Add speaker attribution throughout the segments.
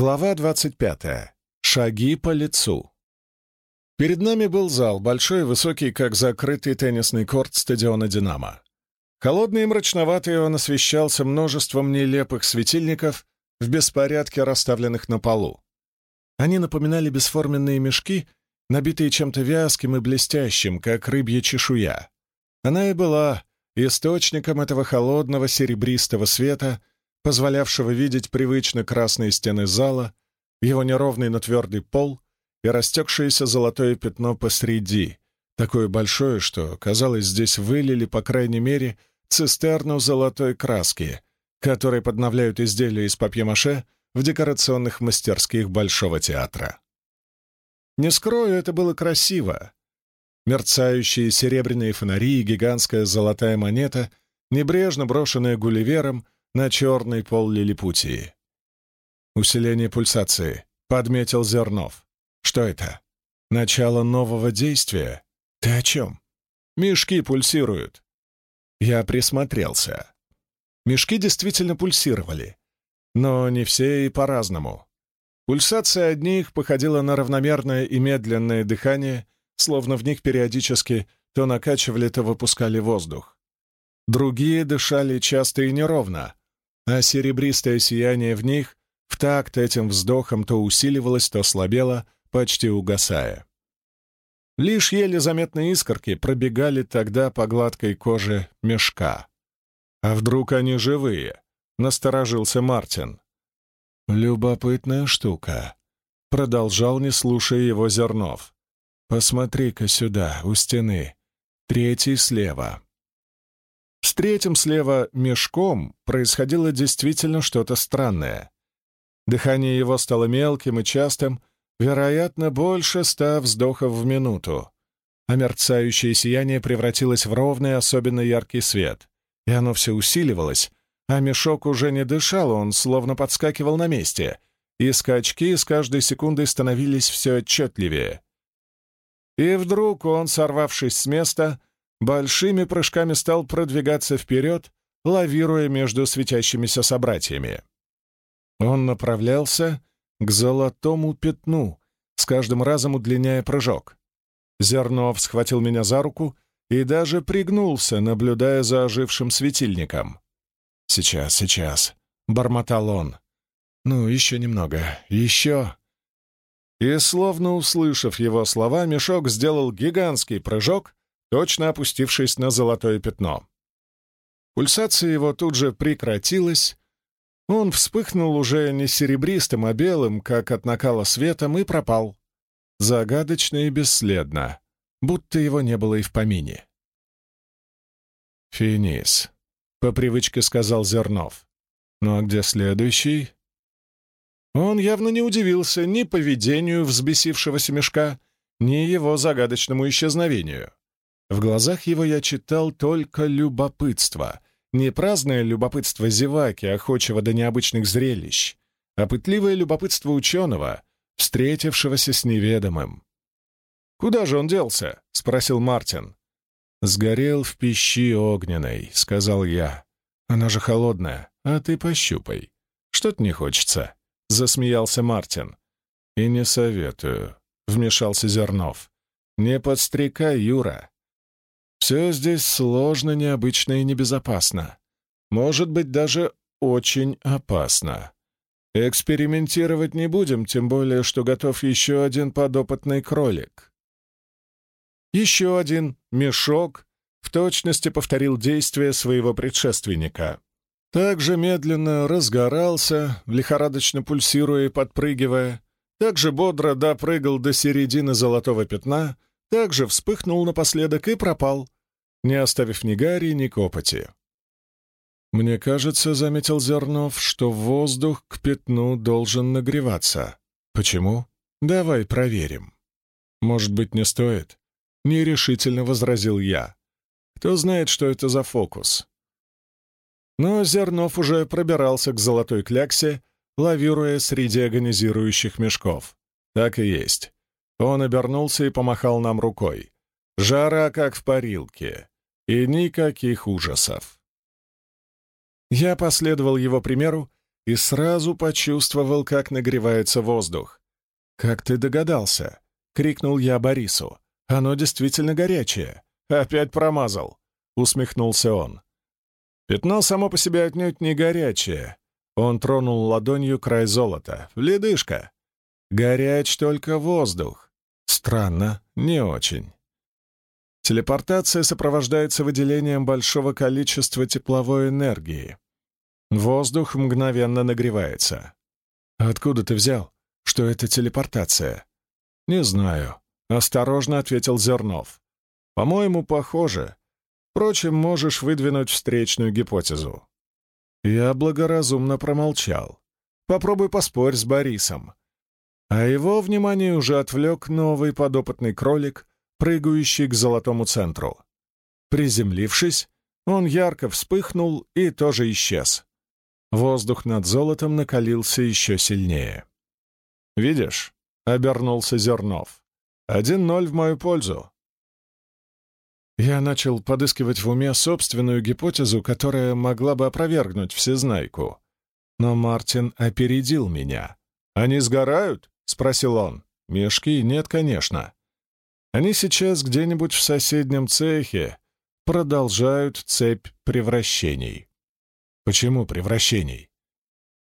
Speaker 1: Глава 25. Шаги по лицу. Перед нами был зал, большой и высокий, как закрытый теннисный корт стадиона «Динамо». Холодный и мрачноватый он освещался множеством нелепых светильников в беспорядке, расставленных на полу. Они напоминали бесформенные мешки, набитые чем-то вязким и блестящим, как рыбья чешуя. Она и была источником этого холодного серебристого света — позволявшего видеть привычно красные стены зала, его неровный, но твердый пол и растекшееся золотое пятно посреди, такое большое, что, казалось, здесь вылили, по крайней мере, цистерну золотой краски, которой подновляют изделия из папье-маше в декорационных мастерских Большого театра. Не скрою, это было красиво. Мерцающие серебряные фонари и гигантская золотая монета, небрежно брошенная Гулливером — на черный пол лилипутии. «Усиление пульсации», — подметил Зернов. «Что это? Начало нового действия? Ты о чем?» «Мешки пульсируют». Я присмотрелся. Мешки действительно пульсировали, но не все и по-разному. Пульсация одних походила на равномерное и медленное дыхание, словно в них периодически то накачивали, то выпускали воздух. Другие дышали часто и неровно, а серебристое сияние в них в такт этим вздохом то усиливалось, то слабело, почти угасая. Лишь еле заметные искорки пробегали тогда по гладкой коже мешка. «А вдруг они живые?» — насторожился Мартин. «Любопытная штука», — продолжал, не слушая его Зернов. «Посмотри-ка сюда, у стены. Третий слева. Третьим слева мешком происходило действительно что-то странное. Дыхание его стало мелким и частым, вероятно, больше ста вздохов в минуту, а мерцающее сияние превратилось в ровный, особенно яркий свет, и оно все усиливалось, а мешок уже не дышал, он словно подскакивал на месте, и скачки с каждой секундой становились все отчетливее. И вдруг он, сорвавшись с места, большими прыжками стал продвигаться вперед, лавируя между светящимися собратьями. Он направлялся к золотому пятну, с каждым разом удлиняя прыжок. Зернов схватил меня за руку и даже пригнулся, наблюдая за ожившим светильником. «Сейчас, сейчас», — бормотал он. «Ну, еще немного, еще». И, словно услышав его слова, мешок сделал гигантский прыжок точно опустившись на золотое пятно. Пульсация его тут же прекратилась. Он вспыхнул уже не серебристым, а белым, как от накала светом, и пропал. Загадочно и бесследно, будто его не было и в помине. «Финис», — по привычке сказал Зернов. «Ну а где следующий?» Он явно не удивился ни поведению взбесившегося мешка, ни его загадочному исчезновению. В глазах его я читал только любопытство. Не праздное любопытство зеваки, охочего до необычных зрелищ, а пытливое любопытство ученого, встретившегося с неведомым. «Куда же он делся?» — спросил Мартин. «Сгорел в пищи огненной», — сказал я. «Она же холодная, а ты пощупай. Что-то не хочется», — засмеялся Мартин. «И не советую», — вмешался Зернов. «Не подстрекай, Юра. Все здесь сложно, необычно и небезопасно. Может быть, даже очень опасно. Экспериментировать не будем, тем более, что готов еще один подопытный кролик. Еще один мешок в точности повторил действия своего предшественника. Также медленно разгорался, лихорадочно пульсируя и подпрыгивая, также бодро допрыгал до середины золотого пятна — также вспыхнул напоследок и пропал, не оставив ни гари, ни копоти. «Мне кажется, — заметил Зернов, — что воздух к пятну должен нагреваться. Почему? Давай проверим». «Может быть, не стоит?» — нерешительно возразил я. «Кто знает, что это за фокус?» Но Зернов уже пробирался к золотой кляксе, лавируя среди агонизирующих мешков. Так и есть. Он обернулся и помахал нам рукой. Жара, как в парилке. И никаких ужасов. Я последовал его примеру и сразу почувствовал, как нагревается воздух. «Как ты догадался?» — крикнул я Борису. «Оно действительно горячее. Опять промазал», — усмехнулся он. Пятно само по себе отнюдь не горячее. Он тронул ладонью край золота. Ледышка. Горяч только воздух. Странно, не очень. Телепортация сопровождается выделением большого количества тепловой энергии. Воздух мгновенно нагревается. «Откуда ты взял, что это телепортация?» «Не знаю», — осторожно ответил Зернов. «По-моему, похоже. Впрочем, можешь выдвинуть встречную гипотезу». Я благоразумно промолчал. «Попробуй поспорь с Борисом». А его внимание уже отвлек новый подопытный кролик, прыгающий к золотому центру. Приземлившись, он ярко вспыхнул и тоже исчез. Воздух над золотом накалился еще сильнее. «Видишь?» — обернулся Зернов. «Один ноль в мою пользу». Я начал подыскивать в уме собственную гипотезу, которая могла бы опровергнуть всезнайку. Но Мартин опередил меня. «Они сгорают?» — спросил он. «Мешки? Нет, конечно. Они сейчас где-нибудь в соседнем цехе продолжают цепь превращений». Почему превращений?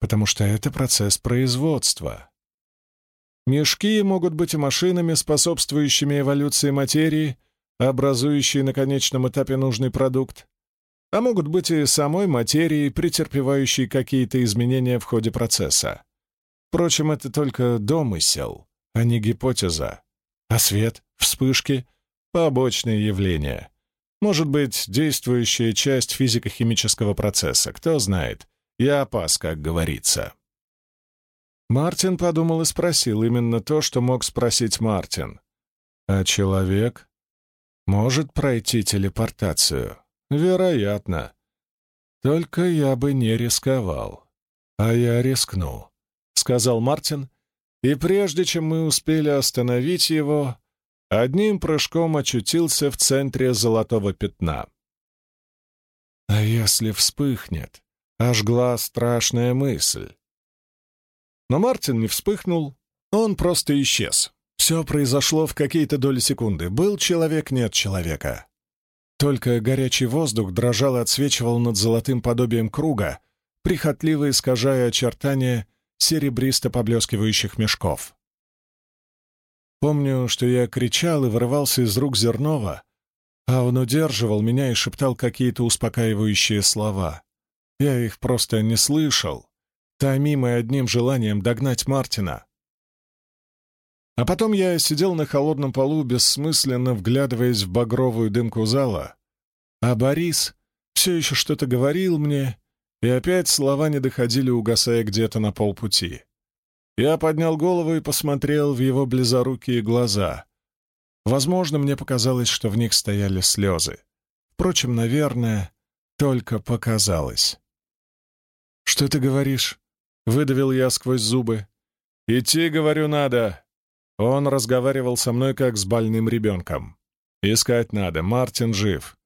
Speaker 1: Потому что это процесс производства. Мешки могут быть и машинами, способствующими эволюции материи, образующей на конечном этапе нужный продукт, а могут быть и самой материей, претерпевающей какие-то изменения в ходе процесса. Впрочем, это только домысел, а не гипотеза. А свет, вспышки — побочные явления. Может быть, действующая часть физико-химического процесса, кто знает. Я опас, как говорится. Мартин подумал и спросил именно то, что мог спросить Мартин. А человек может пройти телепортацию? Вероятно. Только я бы не рисковал. А я рискну, — сказал Мартин, и прежде чем мы успели остановить его, одним прыжком очутился в центре золотого пятна. А если вспыхнет, ожгла страшная мысль. Но Мартин не вспыхнул, он просто исчез. Все произошло в какие-то доли секунды. Был человек, нет человека. Только горячий воздух дрожал и отсвечивал над золотым подобием круга, прихотливо искажая очертания серебристо поблескивающих мешков. Помню, что я кричал и вырывался из рук Зернова, а он удерживал меня и шептал какие-то успокаивающие слова. Я их просто не слышал, томимый одним желанием догнать Мартина. А потом я сидел на холодном полу, бессмысленно вглядываясь в багровую дымку зала, а Борис все еще что-то говорил мне, и опять слова не доходили, угасая где-то на полпути. Я поднял голову и посмотрел в его близорукие глаза. Возможно, мне показалось, что в них стояли слезы. Впрочем, наверное, только показалось. «Что ты говоришь?» — выдавил я сквозь зубы. «Идти, говорю, надо!» Он разговаривал со мной, как с больным ребенком. «Искать надо, Мартин жив.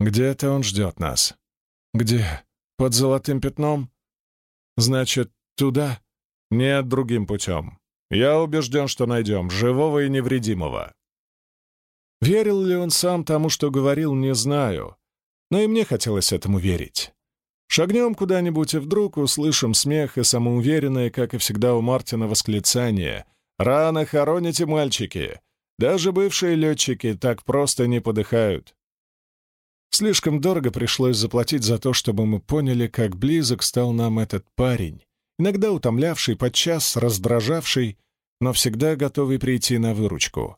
Speaker 1: Где-то он ждет нас». «Где? Под золотым пятном?» «Значит, туда?» Нет, другим путем. Я убежден, что найдем, живого и невредимого. Верил ли он сам тому, что говорил, не знаю, но и мне хотелось этому верить. Шагнем куда-нибудь и вдруг услышим смех и самоуверенное, как и всегда у Мартина, восклицание «Рано хороните, мальчики! Даже бывшие летчики так просто не подыхают!» Слишком дорого пришлось заплатить за то, чтобы мы поняли, как близок стал нам этот парень, иногда утомлявший, подчас раздражавший, но всегда готовый прийти на выручку.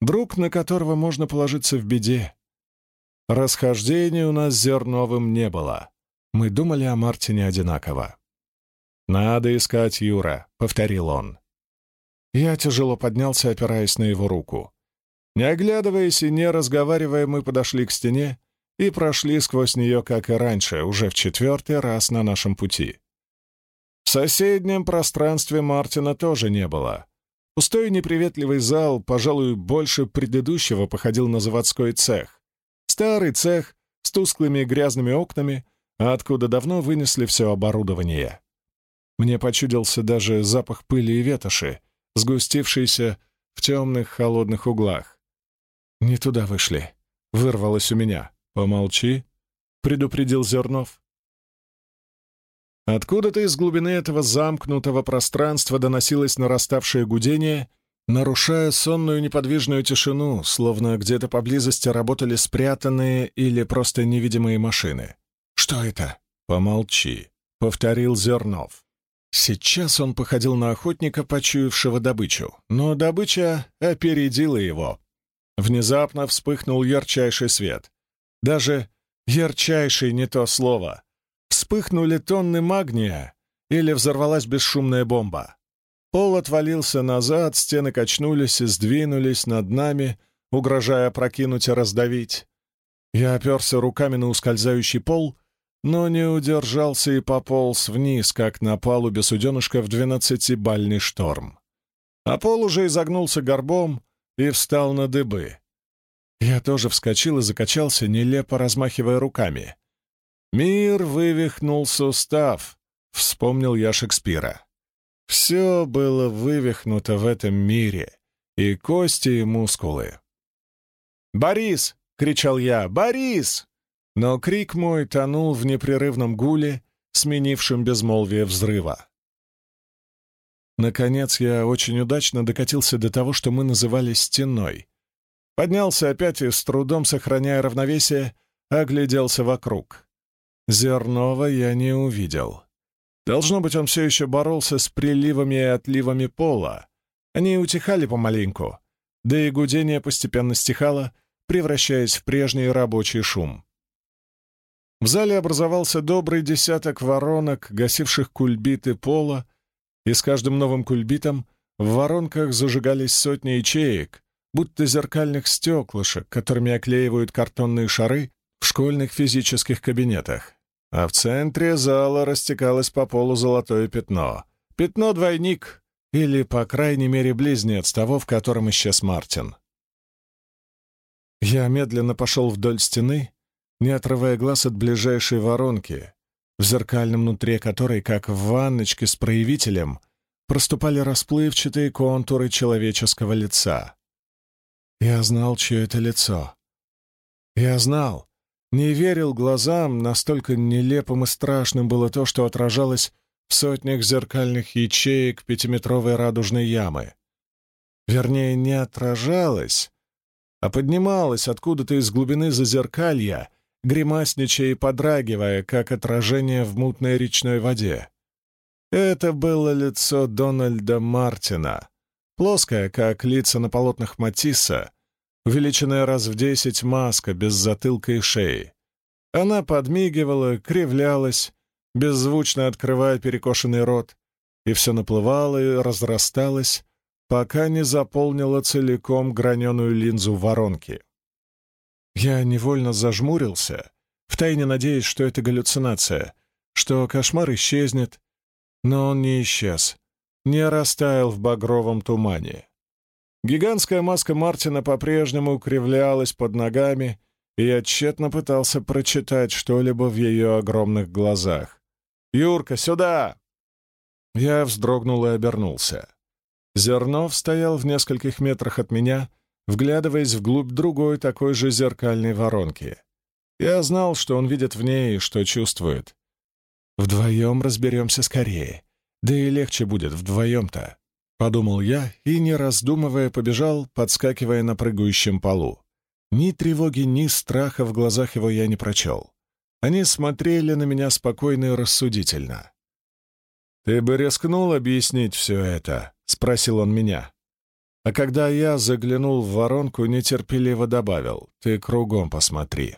Speaker 1: Друг, на которого можно положиться в беде. Расхождения у нас с Зерновым не было. Мы думали о Мартине одинаково. «Надо искать Юра», — повторил он. Я тяжело поднялся, опираясь на его руку. Не оглядываясь и не разговаривая, мы подошли к стене и прошли сквозь нее, как и раньше, уже в четвертый раз на нашем пути. В соседнем пространстве Мартина тоже не было. Пустой неприветливый зал, пожалуй, больше предыдущего походил на заводской цех. Старый цех с тусклыми грязными окнами, откуда давно вынесли все оборудование. Мне почудился даже запах пыли и ветоши, сгустившийся в темных холодных углах. «Не туда вышли», — вырвалось у меня. «Помолчи», — предупредил Зернов. Откуда-то из глубины этого замкнутого пространства доносилось нараставшее гудение, нарушая сонную неподвижную тишину, словно где-то поблизости работали спрятанные или просто невидимые машины. «Что это?» «Помолчи», — повторил Зернов. Сейчас он походил на охотника, почуявшего добычу, но добыча опередила его. Внезапно вспыхнул ярчайший свет. Даже ярчайший не то слово. Вспыхнули тонны магния или взорвалась бесшумная бомба. Пол отвалился назад, стены качнулись и сдвинулись над нами, угрожая прокинуть и раздавить. Я оперся руками на ускользающий пол но не удержался и пополз вниз, как на палубе суденышка в двенадцатибальный шторм. А пол уже изогнулся горбом и встал на дыбы. Я тоже вскочил и закачался, нелепо размахивая руками. «Мир вывихнул сустав», — вспомнил я Шекспира. Все было вывихнуто в этом мире, и кости, и мускулы. «Борис!» — кричал я. «Борис!» Но крик мой тонул в непрерывном гуле, сменившем безмолвие взрыва. Наконец я очень удачно докатился до того, что мы называли стеной. Поднялся опять и, с трудом сохраняя равновесие, огляделся вокруг. Зернова я не увидел. Должно быть, он все еще боролся с приливами и отливами пола. Они утихали помаленьку, да и гудение постепенно стихало, превращаясь в прежний рабочий шум. В зале образовался добрый десяток воронок, гасивших кульбиты пола, и с каждым новым кульбитом в воронках зажигались сотни ячеек, будто зеркальных стеклышек, которыми оклеивают картонные шары в школьных физических кабинетах. А в центре зала растекалось по полу золотое пятно. Пятно-двойник, или, по крайней мере, близнец того, в котором исчез Мартин. Я медленно пошел вдоль стены, не отрывая глаз от ближайшей воронки, в зеркальном нутре которой, как в ванночке с проявителем, проступали расплывчатые контуры человеческого лица. Я знал, чье это лицо. Я знал, не верил глазам, настолько нелепым и страшным было то, что отражалось в сотнях зеркальных ячеек пятиметровой радужной ямы. Вернее, не отражалось, а поднималось откуда-то из глубины зазеркалья — гримасничая и подрагивая, как отражение в мутной речной воде. Это было лицо Дональда Мартина, плоское, как лица на полотнах Матисса, увеличенная раз в десять маска без затылка и шеи. Она подмигивала, кривлялась, беззвучно открывая перекошенный рот, и все наплывало и разрасталось, пока не заполнила целиком граненую линзу воронки. Я невольно зажмурился, втайне надеясь, что это галлюцинация, что кошмар исчезнет, но он не исчез, не растаял в багровом тумане. Гигантская маска Мартина по-прежнему кривлялась под ногами, и я тщетно пытался прочитать что-либо в ее огромных глазах. «Юрка, сюда!» Я вздрогнул и обернулся. Зернов стоял в нескольких метрах от меня, вглядываясь вглубь другой такой же зеркальной воронки. Я знал, что он видит в ней и что чувствует. Вдвоем разберемся скорее. Да и легче будет вдвоем-то, — подумал я и, не раздумывая, побежал, подскакивая на прыгающем полу. Ни тревоги, ни страха в глазах его я не прочел. Они смотрели на меня спокойно и рассудительно. «Ты бы рискнул объяснить все это?» — спросил он меня. А когда я заглянул в воронку, нетерпеливо добавил «Ты кругом посмотри».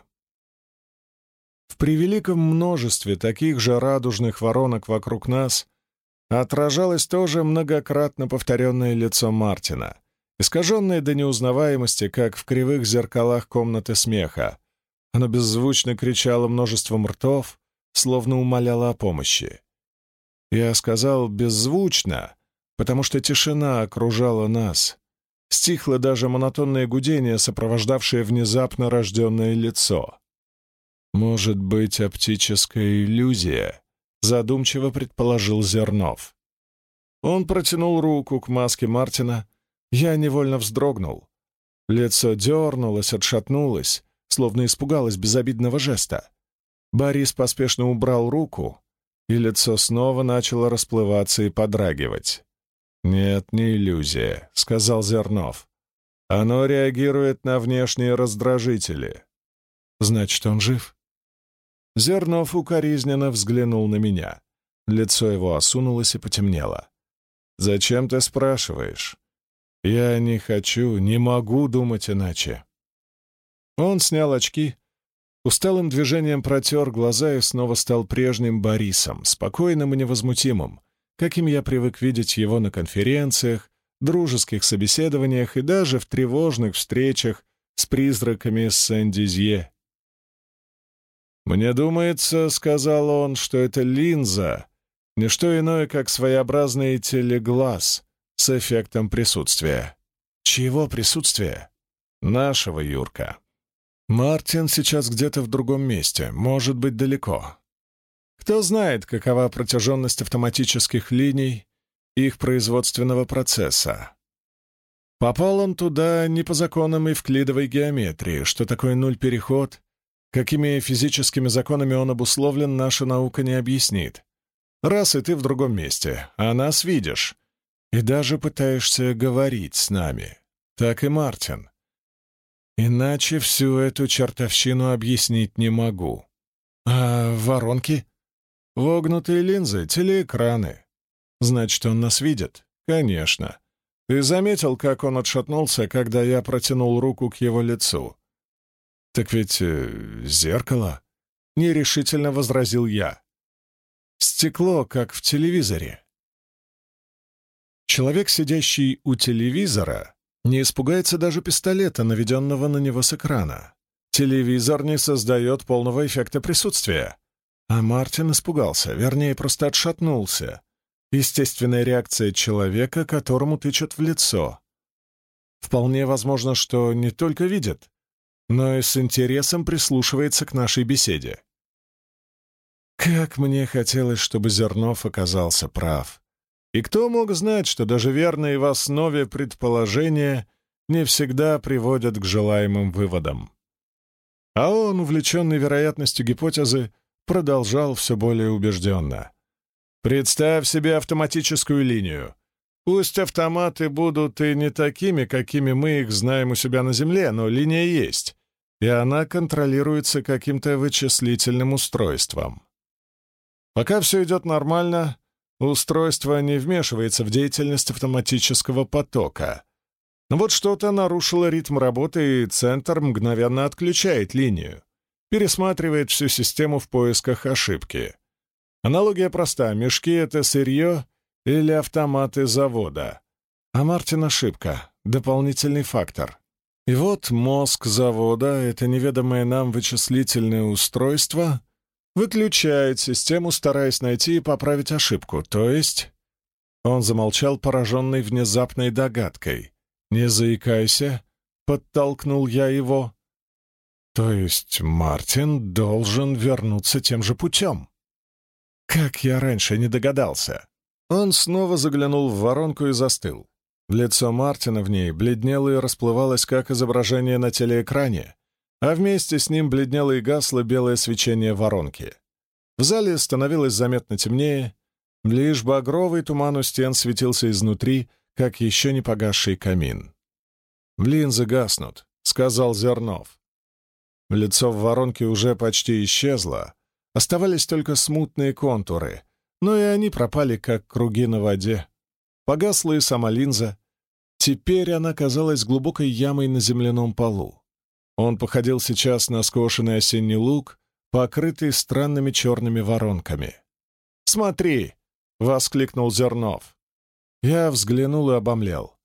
Speaker 1: В превеликом множестве таких же радужных воронок вокруг нас отражалось тоже многократно повторенное лицо Мартина, искаженное до неузнаваемости, как в кривых зеркалах комнаты смеха. Оно беззвучно кричало множеством ртов, словно умоляло о помощи. Я сказал «беззвучно», потому что тишина окружала нас. Стихло даже монотонное гудение, сопровождавшее внезапно рожденное лицо. Может быть, оптическая иллюзия, задумчиво предположил Зернов. Он протянул руку к маске Мартина. Я невольно вздрогнул. Лицо дернулось, отшатнулось, словно испугалось безобидного жеста. Борис поспешно убрал руку, и лицо снова начало расплываться и подрагивать. «Нет, не иллюзия», — сказал Зернов. «Оно реагирует на внешние раздражители». «Значит, он жив?» Зернов укоризненно взглянул на меня. Лицо его осунулось и потемнело. «Зачем ты спрашиваешь?» «Я не хочу, не могу думать иначе». Он снял очки, усталым движением протер глаза и снова стал прежним Борисом, спокойным и невозмутимым, каким я привык видеть его на конференциях, дружеских собеседованиях и даже в тревожных встречах с призраками Сен-Дизье. «Мне думается, — сказал он, — что это линза, не что иное, как своеобразный телеглаз с эффектом присутствия». «Чего присутствия?» «Нашего, Юрка». «Мартин сейчас где-то в другом месте, может быть, далеко. Кто знает, какова протяженность автоматических линий их производственного процесса. Попал он туда не по законам евклидовой геометрии, что такое нуль-переход, какими физическими законами он обусловлен, наша наука не объяснит. Раз и ты в другом месте, а нас видишь, и даже пытаешься говорить с нами. Так и Мартин. Иначе всю эту чертовщину объяснить не могу. А воронки? Вогнутые линзы, телеэкраны. Значит, он нас видит? Конечно. Ты заметил, как он отшатнулся, когда я протянул руку к его лицу? Так ведь э, зеркало? Нерешительно возразил я. Стекло, как в телевизоре. Человек, сидящий у телевизора, не испугается даже пистолета, наведенного на него с экрана. Телевизор не создает полного эффекта присутствия. А Мартин испугался, вернее, просто отшатнулся. Естественная реакция человека, которому тычут в лицо. Вполне возможно, что не только видит, но и с интересом прислушивается к нашей беседе. Как мне хотелось, чтобы Зернов оказался прав. И кто мог знать, что даже верные в основе предположения не всегда приводят к желаемым выводам? А он, увлеченный вероятностью гипотезы, продолжал все более убежденно. «Представь себе автоматическую линию. Пусть автоматы будут и не такими, какими мы их знаем у себя на Земле, но линия есть, и она контролируется каким-то вычислительным устройством. Пока все идет нормально, устройство не вмешивается в деятельность автоматического потока. Но вот что-то нарушило ритм работы, и центр мгновенно отключает линию пересматривает всю систему в поисках ошибки. Аналогия проста. Мешки — это сырье или автоматы завода. А Мартин — ошибка, дополнительный фактор. И вот мозг завода, это неведомое нам вычислительное устройство, выключает систему, стараясь найти и поправить ошибку. То есть... Он замолчал, пораженный внезапной догадкой. «Не заикайся», — подтолкнул я его. То есть Мартин должен вернуться тем же путем? Как я раньше не догадался? Он снова заглянул в воронку и застыл. Лицо Мартина в ней бледнело и расплывалось, как изображение на телеэкране, а вместе с ним бледнело и гасло белое свечение воронки. В зале становилось заметно темнее, лишь багровый туман у стен светился изнутри, как еще не погасший камин. «Линзы гаснут», — сказал Зернов. Лицо в воронке уже почти исчезло, оставались только смутные контуры, но и они пропали, как круги на воде. Погасла и сама линза. Теперь она казалась глубокой ямой на земляном полу. Он походил сейчас на скошенный осенний луг, покрытый странными черными воронками. «Смотри!» — воскликнул Зернов. Я взглянул и обомлел.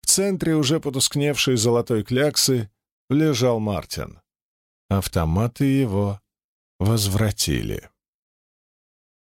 Speaker 1: В центре уже потускневшей золотой кляксы лежал Мартин автоматы его возвратили.